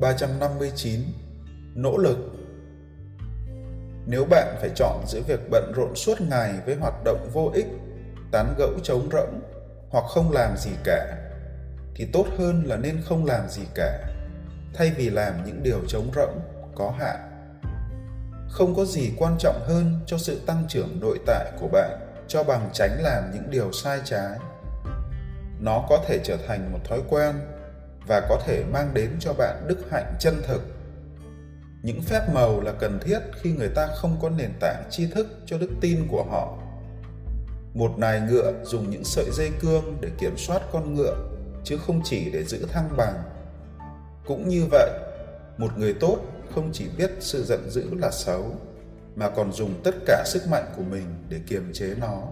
359 Nỗ lực Nếu bạn phải chọn giữa việc bận rộn suốt ngày với hoạt động vô ích, tán gẫu trống rỗng hoặc không làm gì cả, thì tốt hơn là nên không làm gì cả, thay vì làm những điều trống rỗng, có hại. Không có gì quan trọng hơn cho sự tăng trưởng nội tại của bạn cho bằng tránh làm những điều sai trái. Nó có thể trở thành một thói quen và có thể mang đến cho bạn đức hạnh chân thực. Những phép màu là cần thiết khi người ta không có nền tảng tri thức cho đức tin của họ. Một nài ngựa dùng những sợi dây cương để kiểm soát con ngựa, chứ không chỉ để giữ thăng bằng. Cũng như vậy, một người tốt không chỉ biết sự giận dữ là xấu, mà còn dùng tất cả sức mạnh của mình để kiềm chế nó.